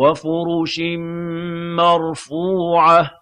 وَفُرُشٍ مَّرْفُوعَةٍ